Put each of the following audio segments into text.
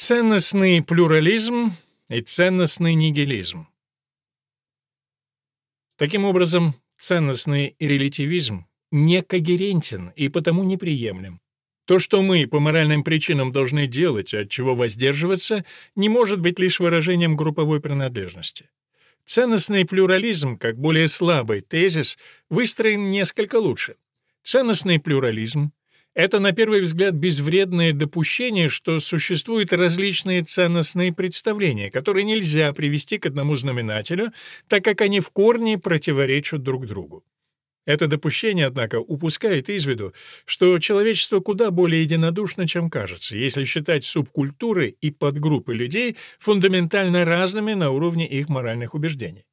Ценностный плюрализм и ценностный нигилизм. Таким образом, ценностный релятивизм некогерентен и потому неприемлем. То, что мы по моральным причинам должны делать, от чего воздерживаться, не может быть лишь выражением групповой принадлежности. Ценностный плюрализм, как более слабый тезис, выстроен несколько лучше. Ценностный плюрализм — это, на первый взгляд, безвредное допущение, что существуют различные ценностные представления, которые нельзя привести к одному знаменателю, так как они в корне противоречат друг другу. Это допущение, однако, упускает из виду, что человечество куда более единодушно, чем кажется, если считать субкультуры и подгруппы людей фундаментально разными на уровне их моральных убеждений.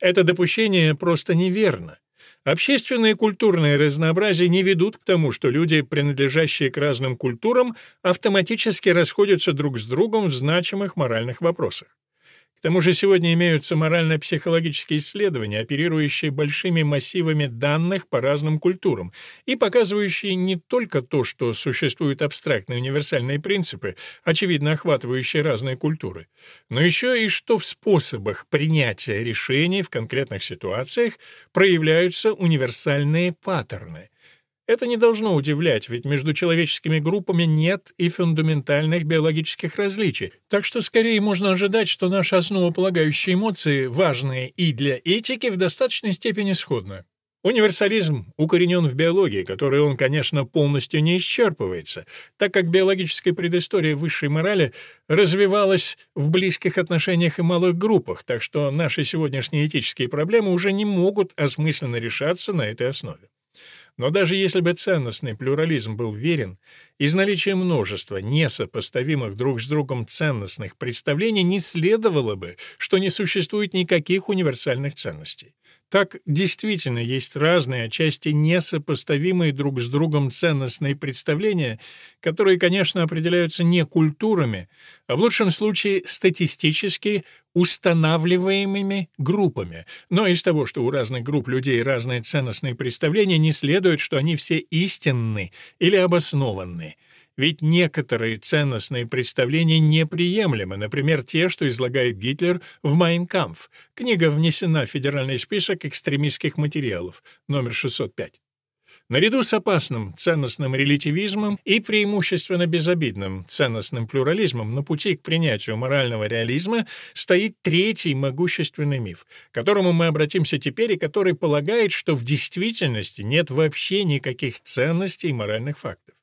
Это допущение просто неверно. Общественное и культурное разнообразие не ведут к тому, что люди, принадлежащие к разным культурам, автоматически расходятся друг с другом в значимых моральных вопросах. К тому же сегодня имеются морально-психологические исследования, оперирующие большими массивами данных по разным культурам и показывающие не только то, что существуют абстрактные универсальные принципы, очевидно охватывающие разные культуры, но еще и что в способах принятия решений в конкретных ситуациях проявляются универсальные паттерны, это не должно удивлять, ведь между человеческими группами нет и фундаментальных биологических различий, так что скорее можно ожидать, что наши основополагающие эмоции, важные и для этики, в достаточной степени сходны. Универсализм укоренен в биологии, которой он, конечно, полностью не исчерпывается, так как биологическая предыстория высшей морали развивалась в близких отношениях и малых группах, так что наши сегодняшние этические проблемы уже не могут осмысленно решаться на этой основе. Но даже если бы ценностный плюрализм был верен, из наличия множества несопоставимых друг с другом ценностных представлений не следовало бы, что не существует никаких универсальных ценностей. Так действительно есть разные, отчасти несопоставимые друг с другом ценностные представления, которые, конечно, определяются не культурами, а в лучшем случае статистически устанавливаемыми группами. Но из того, что у разных групп людей разные ценностные представления, не следует, что они все истинны или обоснованы. Ведь некоторые ценностные представления неприемлемы, например, те, что излагает Гитлер в «Майн кампф». Книга внесена в федеральный список экстремистских материалов, номер 605. Наряду с опасным ценностным релятивизмом и преимущественно безобидным ценностным плюрализмом на пути к принятию морального реализма стоит третий могущественный миф, к которому мы обратимся теперь и который полагает, что в действительности нет вообще никаких ценностей и моральных фактов.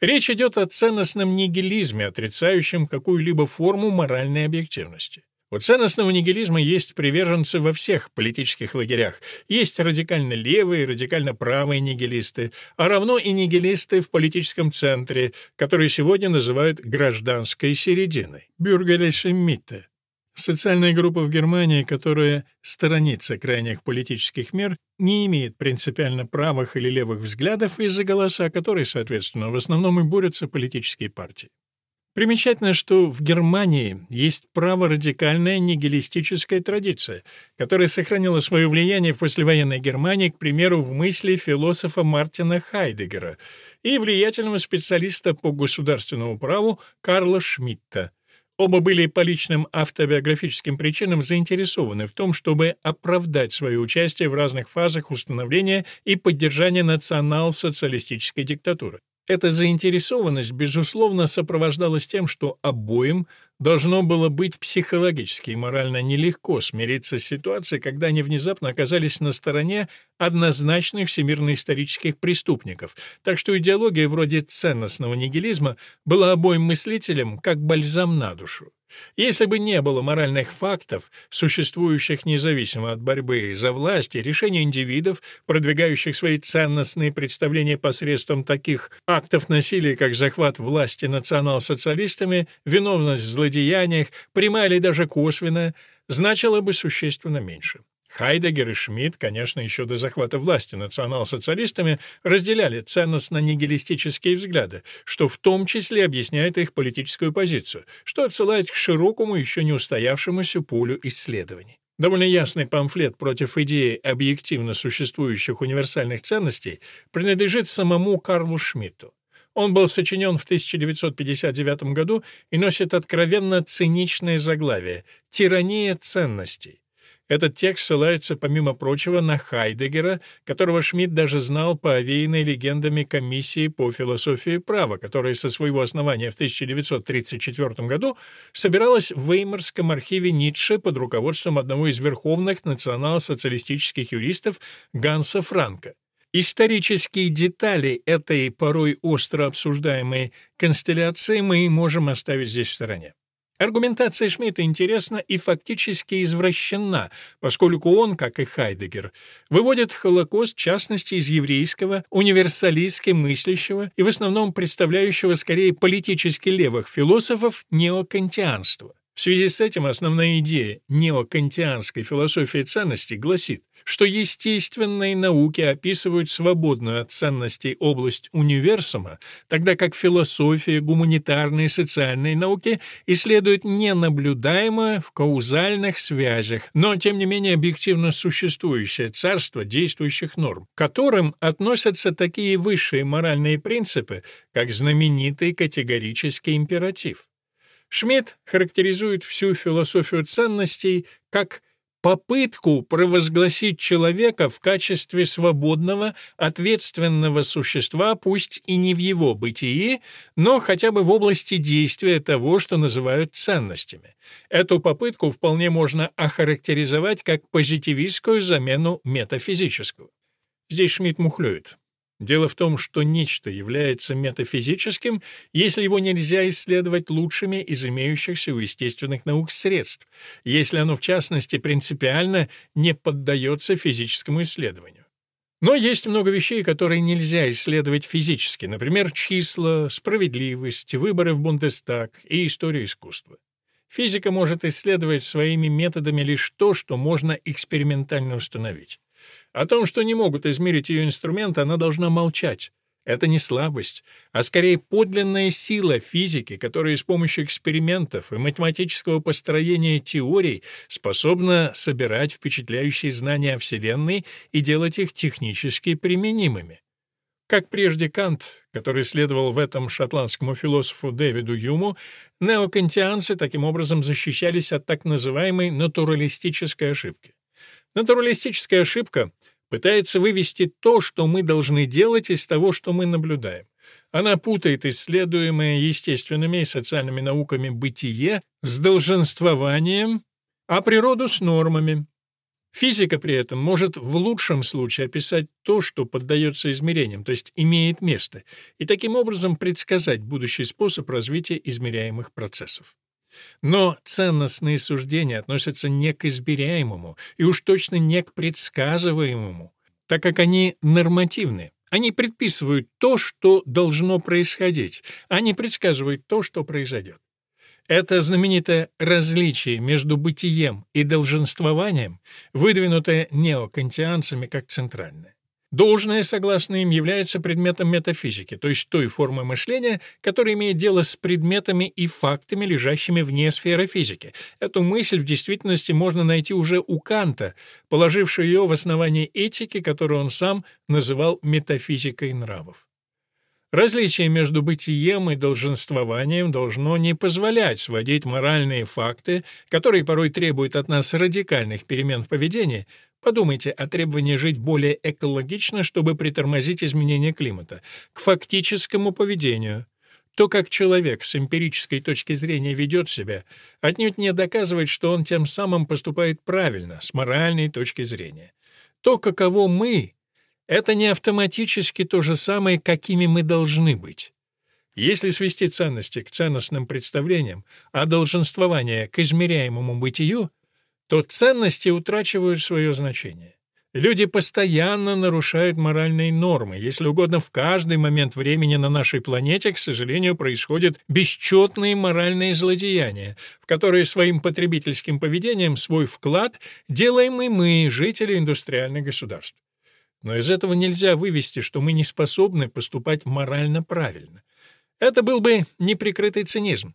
Речь идет о ценностном нигилизме, отрицающем какую-либо форму моральной объективности. У ценностного нигилизма есть приверженцы во всех политических лагерях. Есть радикально левые, радикально правые нигилисты, а равно и нигилисты в политическом центре, которые сегодня называют гражданской серединой – бюргелише Митте. Социальная группа в Германии, которая сторонится крайних политических мер, не имеет принципиально правых или левых взглядов, из-за голоса которой, соответственно, в основном и борются политические партии. Примечательно, что в Германии есть праворадикальная нигилистическая традиция, которая сохранила свое влияние в послевоенной Германии, к примеру, в мысли философа Мартина Хайдегера и влиятельного специалиста по государственному праву Карла Шмидта – Оба были по личным автобиографическим причинам заинтересованы в том, чтобы оправдать свое участие в разных фазах установления и поддержания национал-социалистической диктатуры. Эта заинтересованность, безусловно, сопровождалась тем, что обоим должно было быть психологически и морально нелегко смириться с ситуацией, когда они внезапно оказались на стороне однозначных всемирно-исторических преступников, так что идеология вроде ценностного нигилизма была обоим мыслителям как бальзам на душу. Если бы не было моральных фактов, существующих независимо от борьбы за власть и решения индивидов, продвигающих свои ценностные представления посредством таких актов насилия, как захват власти национал-социалистами, виновность в злодеяниях, прямая или даже косвенная, значило бы существенно меньше. Хайдегер и Шмидт, конечно, еще до захвата власти национал-социалистами разделяли ценностно-нигилистические взгляды, что в том числе объясняет их политическую позицию, что отсылает к широкому, еще не устоявшемуся полю исследований. Довольно ясный памфлет против идеи объективно существующих универсальных ценностей принадлежит самому Карлу Шмидту. Он был сочинен в 1959 году и носит откровенно циничное заглавие «Тирания ценностей». Этот текст ссылается, помимо прочего, на Хайдегера, которого Шмидт даже знал по овеянной легендами комиссии по философии права, которая со своего основания в 1934 году собиралась в Веймарском архиве Ницше под руководством одного из верховных национал-социалистических юристов Ганса Франка. Исторические детали этой порой остро обсуждаемой констелляции мы можем оставить здесь в стороне. Аргументация Шмидта интересна и фактически извращена, поскольку он, как и Хайдегер, выводит Холокост, в частности, из еврейского, универсалистски мыслящего и в основном представляющего скорее политически левых философов неокантианства. В связи с этим основная идея неокантианской философии ценностей гласит, что естественные науки описывают свободную от ценностей область универсума, тогда как философия, гуманитарные и социальные науки исследуют ненаблюдаемое в каузальных связях, но тем не менее объективно существующее царство действующих норм, к которым относятся такие высшие моральные принципы, как знаменитый категорический императив. Шмидт характеризует всю философию ценностей как попытку провозгласить человека в качестве свободного, ответственного существа, пусть и не в его бытии, но хотя бы в области действия того, что называют ценностями. Эту попытку вполне можно охарактеризовать как позитивистскую замену метафизическую. Здесь Шмидт мухлюет. Дело в том, что нечто является метафизическим, если его нельзя исследовать лучшими из имеющихся у естественных наук средств, если оно, в частности, принципиально не поддается физическому исследованию. Но есть много вещей, которые нельзя исследовать физически, например, числа, справедливость, выборы в Бундестаг и история искусства. Физика может исследовать своими методами лишь то, что можно экспериментально установить. О том, что не могут измерить ее инструменты, она должна молчать. Это не слабость, а скорее подлинная сила физики, которая с помощью экспериментов и математического построения теорий способна собирать впечатляющие знания о Вселенной и делать их технически применимыми. Как прежде Кант, который следовал в этом шотландскому философу Дэвиду Юму, неокантианцы таким образом защищались от так называемой натуралистической ошибки. Натуралистическая ошибка пытается вывести то, что мы должны делать, из того, что мы наблюдаем. Она путает исследуемое естественными и социальными науками бытие с долженствованием, а природу с нормами. Физика при этом может в лучшем случае описать то, что поддается измерениям, то есть имеет место, и таким образом предсказать будущий способ развития измеряемых процессов. Но ценностные суждения относятся не к измеряемому и уж точно не к предсказываемому, так как они нормативны. Они предписывают то, что должно происходить, а не предсказывают то, что произойдет. Это знаменитое различие между бытием и долженствованием, выдвинутое неокантианцами как центральное. Должное, согласно им, является предметом метафизики, то есть той формы мышления, которая имеет дело с предметами и фактами, лежащими вне сферы физики. Эту мысль в действительности можно найти уже у Канта, положившего ее в основании этики, которую он сам называл метафизикой нравов. Различие между бытием и долженствованием должно не позволять сводить моральные факты, которые порой требуют от нас радикальных перемен в поведении, Подумайте о требовании жить более экологично, чтобы притормозить изменение климата, к фактическому поведению. То, как человек с эмпирической точки зрения ведет себя, отнюдь не доказывает, что он тем самым поступает правильно, с моральной точки зрения. То, каково мы, это не автоматически то же самое, какими мы должны быть. Если свести ценности к ценностным представлениям, а долженствование к измеряемому бытию, то ценности утрачивают свое значение. Люди постоянно нарушают моральные нормы. Если угодно, в каждый момент времени на нашей планете, к сожалению, происходят бесчетные моральные злодеяния, в которые своим потребительским поведением свой вклад делаем и мы, жители индустриальных государств. Но из этого нельзя вывести, что мы не способны поступать морально правильно. Это был бы неприкрытый цинизм.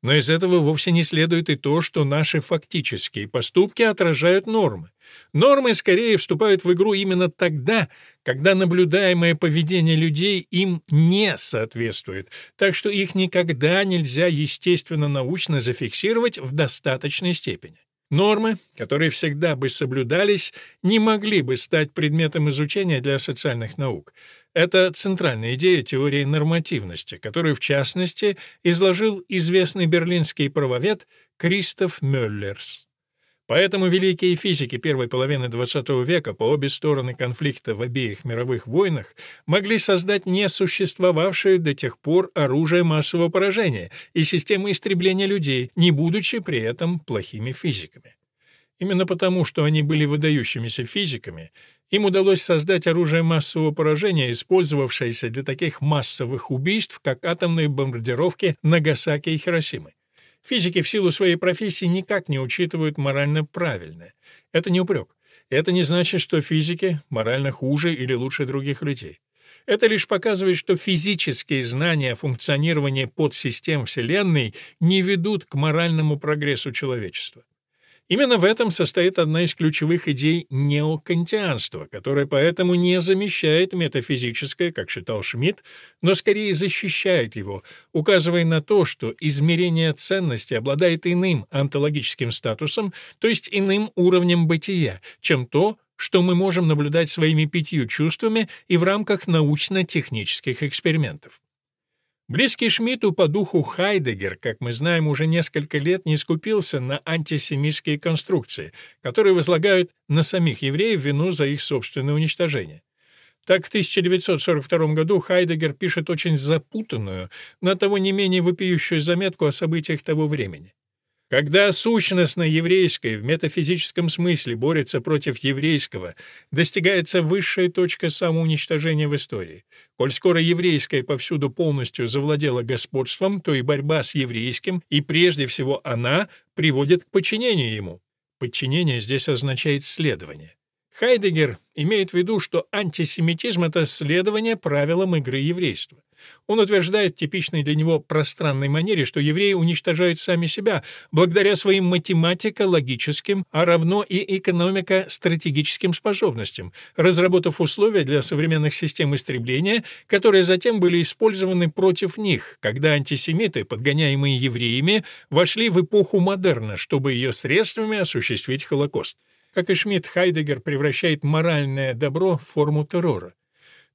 Но из этого вовсе не следует и то, что наши фактические поступки отражают нормы. Нормы скорее вступают в игру именно тогда, когда наблюдаемое поведение людей им не соответствует, так что их никогда нельзя естественно-научно зафиксировать в достаточной степени. Нормы, которые всегда бы соблюдались, не могли бы стать предметом изучения для социальных наук. Это центральная идея теории нормативности, которую, в частности, изложил известный берлинский правовед Кристоф Мюллерс. Поэтому великие физики первой половины XX века по обе стороны конфликта в обеих мировых войнах могли создать несуществовавшее до тех пор оружие массового поражения и системы истребления людей, не будучи при этом плохими физиками. Именно потому, что они были выдающимися физиками, им удалось создать оружие массового поражения, использовавшееся для таких массовых убийств, как атомные бомбардировки Нагасаки и Хиросимы. Физики в силу своей профессии никак не учитывают морально правильное. Это не упрек. Это не значит, что физики морально хуже или лучше других людей. Это лишь показывает, что физические знания о функционировании подсистем Вселенной не ведут к моральному прогрессу человечества. Именно в этом состоит одна из ключевых идей неокантианства, которая поэтому не замещает метафизическое, как считал Шмидт, но скорее защищает его, указывая на то, что измерение ценности обладает иным онтологическим статусом, то есть иным уровнем бытия, чем то, что мы можем наблюдать своими пятью чувствами и в рамках научно-технических экспериментов. Близкий Шмидту по духу Хайдегер, как мы знаем, уже несколько лет не скупился на антисемитские конструкции, которые возлагают на самих евреев вину за их собственное уничтожение. Так в 1942 году Хайдегер пишет очень запутанную, но того не менее вопиющую заметку о событиях того времени. Когда сущностно еврейское в метафизическом смысле борется против еврейского, достигается высшая точка самоуничтожения в истории. Коль скоро еврейское повсюду полностью завладело господством, то и борьба с еврейским, и прежде всего она, приводит к подчинению ему. Подчинение здесь означает следование. Хайдегер имеет в виду, что антисемитизм — это следование правилам игры еврейства. Он утверждает в типичной для него пространной манере, что евреи уничтожают сами себя благодаря своим математико-логическим, а равно и экономико-стратегическим способностям, разработав условия для современных систем истребления, которые затем были использованы против них, когда антисемиты, подгоняемые евреями, вошли в эпоху модерна, чтобы ее средствами осуществить Холокост. Как и Шмидт, Хайдегер превращает моральное добро в форму террора.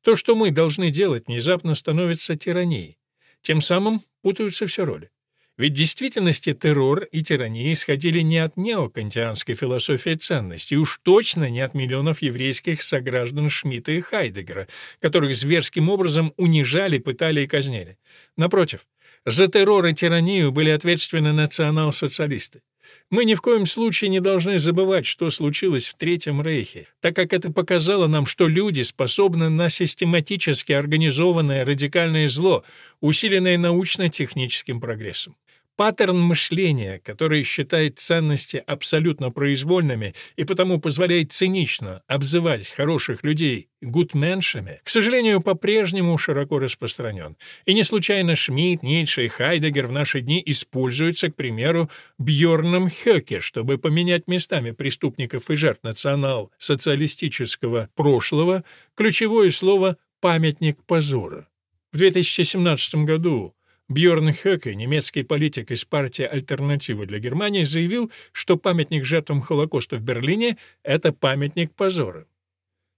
То, что мы должны делать, внезапно становится тиранией. Тем самым путаются все роли. Ведь в действительности террор и тирания исходили не от неокантианской философии ценностей, уж точно не от миллионов еврейских сограждан Шмидта и Хайдегера, которых зверским образом унижали, пытали и казнили. Напротив, за террор и тиранию были ответственны национал-социалисты. Мы ни в коем случае не должны забывать, что случилось в Третьем Рейхе, так как это показало нам, что люди способны на систематически организованное радикальное зло, усиленное научно-техническим прогрессом. Паттерн мышления, который считает ценности абсолютно произвольными и потому позволяет цинично обзывать хороших людей гутменшами, к сожалению, по-прежнему широко распространен. И не случайно Шмидт, Ницше и Хайдегер в наши дни используются, к примеру, Бьорном Хёке, чтобы поменять местами преступников и жертв национал-социалистического прошлого ключевое слово «памятник позора». В 2017 году Бьорн Хёке, немецкий политик из партии «Альтернатива для Германии», заявил, что памятник жертвам Холокоста в Берлине — это памятник позора.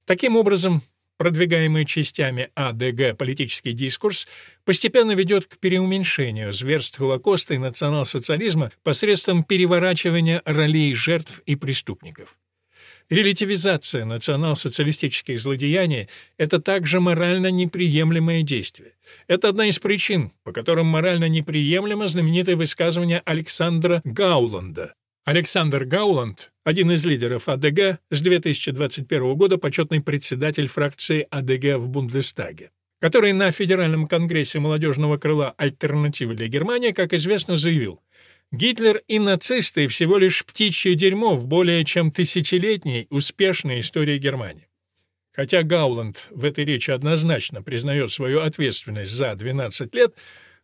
Таким образом, продвигаемый частями АДГ политический дискурс постепенно ведет к переуменьшению зверств Холокоста и национал-социализма посредством переворачивания ролей жертв и преступников. Релятивизация национал-социалистических злодеяний — это также морально неприемлемое действие. Это одна из причин, по которым морально неприемлемо знаменитое высказывание Александра Гауланда. Александр Гауланд, один из лидеров АДГ, с 2021 года почетный председатель фракции АДГ в Бундестаге который на Федеральном конгрессе молодежного крыла «Альтернативы для Германии», как известно, заявил, Гитлер и нацисты всего лишь птичье дерьмо в более чем тысячелетней успешной истории Германии. Хотя Гауланд в этой речи однозначно признает свою ответственность за 12 лет,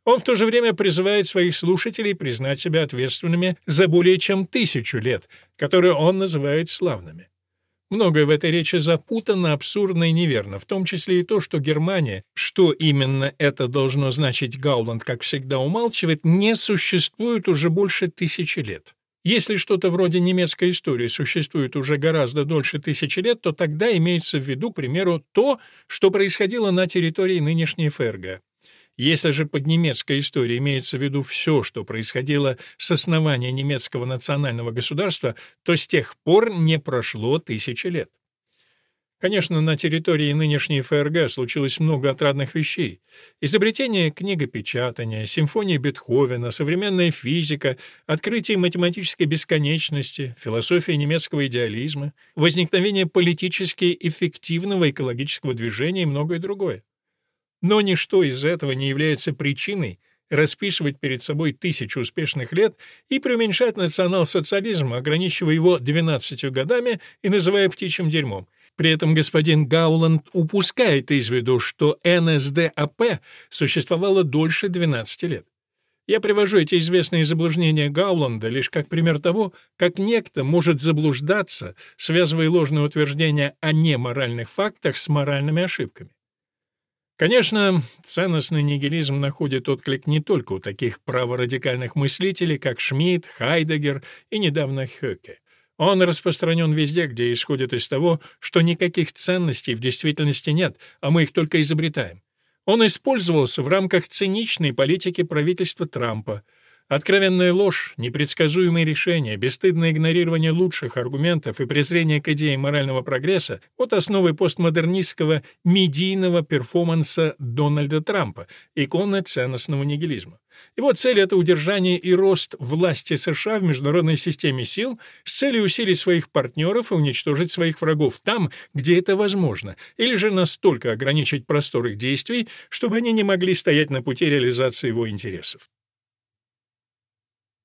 Он в то же время призывает своих слушателей признать себя ответственными за более чем тысячу лет, которые он называет славными. Многое в этой речи запутано, абсурдно и неверно, в том числе и то, что Германия, что именно это должно значить Гауланд, как всегда умалчивает, не существует уже больше тысячи лет. Если что-то вроде немецкой истории существует уже гораздо дольше тысячи лет, то тогда имеется в виду, к примеру, то, что происходило на территории нынешней ФРГ. Если же под немецкой историей имеется в виду все, что происходило с основания немецкого национального государства, то с тех пор не прошло тысячи лет. Конечно, на территории нынешней ФРГ случилось много отрадных вещей. Изобретение книгопечатания, симфонии Бетховена, современная физика, открытие математической бесконечности, философия немецкого идеализма, возникновение политически эффективного экологического движения и многое другое. Но ничто из этого не является причиной расписывать перед собой тысячу успешных лет и преуменьшать национал-социализм, ограничивая его 12 годами и называя птичьим дерьмом. При этом господин Гауланд упускает из виду, что НСДАП существовало дольше 12 лет. Я привожу эти известные заблуждения Гауланда лишь как пример того, как некто может заблуждаться, связывая ложные утверждения о неморальных фактах с моральными ошибками. Конечно, ценностный нигилизм находит отклик не только у таких праворадикальных мыслителей, как Шмидт, Хайдегер и недавно Хёке. Он распространен везде, где исходит из того, что никаких ценностей в действительности нет, а мы их только изобретаем. Он использовался в рамках циничной политики правительства Трампа — Откровенная ложь, непредсказуемые решения, бесстыдное игнорирование лучших аргументов и презрение к идее морального прогресса — вот основы постмодернистского медийного перформанса Дональда Трампа, икона ценностного нигилизма. Его цель — это удержание и рост власти США в международной системе сил с целью усилить своих партнеров и уничтожить своих врагов там, где это возможно, или же настолько ограничить простор их действий, чтобы они не могли стоять на пути реализации его интересов.